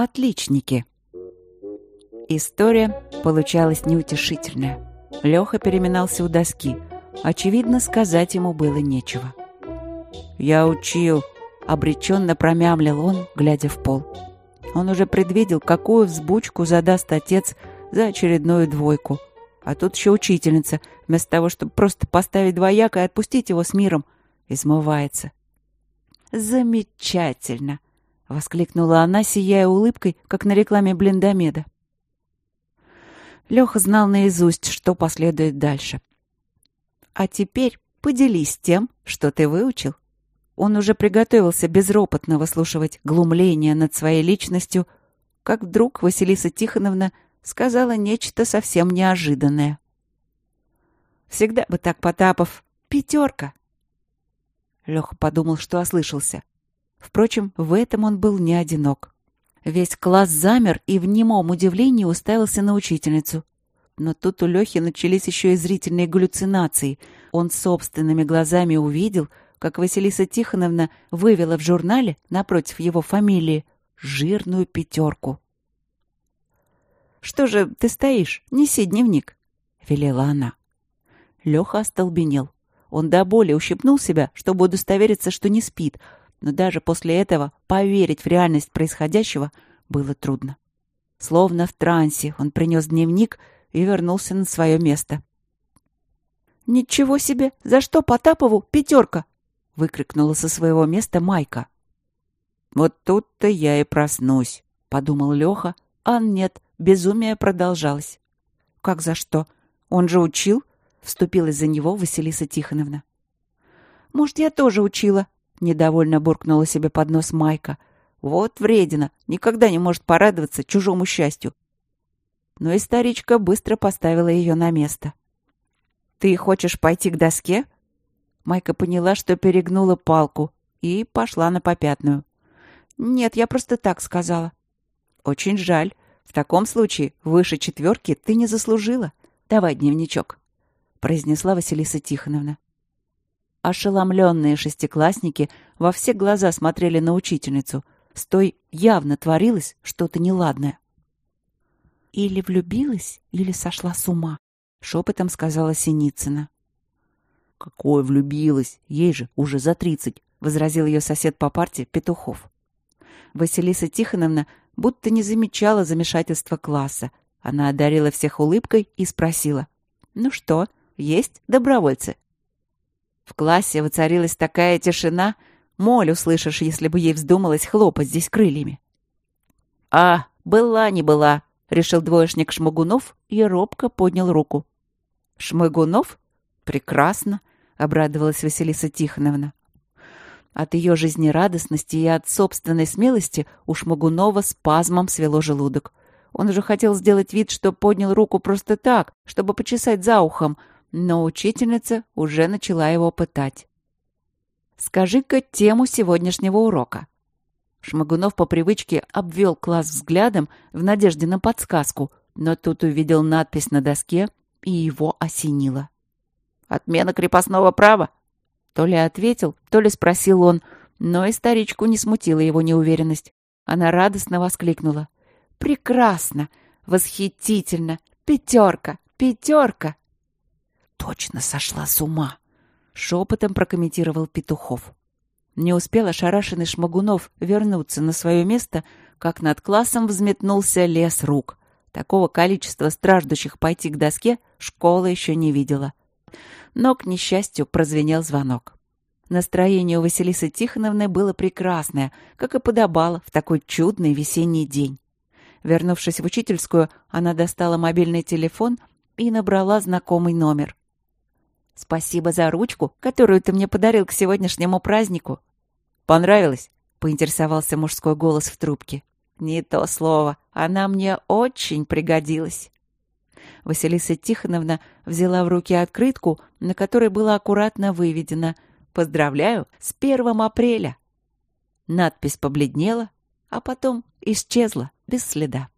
Отличники. История получалась неутешительная. Леха переминался у доски. Очевидно, сказать ему было нечего. «Я учил», — обреченно промямлил он, глядя в пол. Он уже предвидел, какую взбучку задаст отец за очередную двойку. А тут еще учительница, вместо того, чтобы просто поставить двояко и отпустить его с миром, измывается. «Замечательно!» — воскликнула она, сияя улыбкой, как на рекламе блиндомеда. Леха знал наизусть, что последует дальше. «А теперь поделись тем, что ты выучил». Он уже приготовился безропотно выслушивать глумление над своей личностью, как вдруг Василиса Тихоновна сказала нечто совсем неожиданное. «Всегда бы так, Потапов. Пятерка!» Леха подумал, что ослышался. Впрочем, в этом он был не одинок. Весь класс замер и в немом удивлении уставился на учительницу. Но тут у Лехи начались еще и зрительные галлюцинации. Он собственными глазами увидел, как Василиса Тихоновна вывела в журнале напротив его фамилии жирную пятерку. «Что же ты стоишь? Неси дневник», — велела она. Леха остолбенел. Он до боли ущипнул себя, чтобы удостовериться, что не спит, но даже после этого поверить в реальность происходящего было трудно. Словно в трансе он принес дневник и вернулся на свое место. «Ничего себе! За что Потапову пятерка?» — выкрикнула со своего места Майка. «Вот тут-то я и проснусь», — подумал Леха, а нет, безумие продолжалось. «Как за что? Он же учил?» — вступилась за него Василиса Тихоновна. «Может, я тоже учила?» — недовольно буркнула себе под нос Майка. «Вот вредина, никогда не может порадоваться чужому счастью». Но и старичка быстро поставила ее на место. «Ты хочешь пойти к доске?» Майка поняла, что перегнула палку, и пошла на попятную. «Нет, я просто так сказала». «Очень жаль. В таком случае выше четверки ты не заслужила. Давай дневничок», — произнесла Василиса Тихоновна. Ошеломленные шестиклассники во все глаза смотрели на учительницу. С той явно творилось что-то неладное. «Или влюбилась, или сошла с ума», — шепотом сказала Синицына. «Какое влюбилась? Ей же уже за тридцать», — возразил ее сосед по парте Петухов. Василиса Тихоновна будто не замечала замешательства класса. Она одарила всех улыбкой и спросила. «Ну что, есть добровольцы?» В классе воцарилась такая тишина, моль услышишь, если бы ей вздумалось хлопать здесь крыльями. «А, была не была», — решил двоечник Шмагунов и робко поднял руку. «Шмагунов? Прекрасно», — обрадовалась Василиса Тихоновна. От ее жизнерадостности и от собственной смелости у Шмагунова спазмом свело желудок. Он уже хотел сделать вид, что поднял руку просто так, чтобы почесать за ухом, но учительница уже начала его пытать. «Скажи-ка тему сегодняшнего урока». Шмагунов по привычке обвел класс взглядом в надежде на подсказку, но тут увидел надпись на доске, и его осенило. «Отмена крепостного права?» То ли ответил, то ли спросил он, но и старичку не смутила его неуверенность. Она радостно воскликнула. «Прекрасно! Восхитительно! Пятерка! Пятерка!» Точно сошла с ума!» — шепотом прокомментировал Петухов. Не успел ошарашенный Шмагунов вернуться на свое место, как над классом взметнулся лес рук. Такого количества страждущих пойти к доске школа еще не видела. Но, к несчастью, прозвенел звонок. Настроение у Василисы Тихоновны было прекрасное, как и подобало в такой чудный весенний день. Вернувшись в учительскую, она достала мобильный телефон и набрала знакомый номер. Спасибо за ручку, которую ты мне подарил к сегодняшнему празднику. Понравилось? Поинтересовался мужской голос в трубке. Не то слово. Она мне очень пригодилась. Василиса Тихоновна взяла в руки открытку, на которой было аккуратно выведено «Поздравляю с первым апреля». Надпись побледнела, а потом исчезла без следа.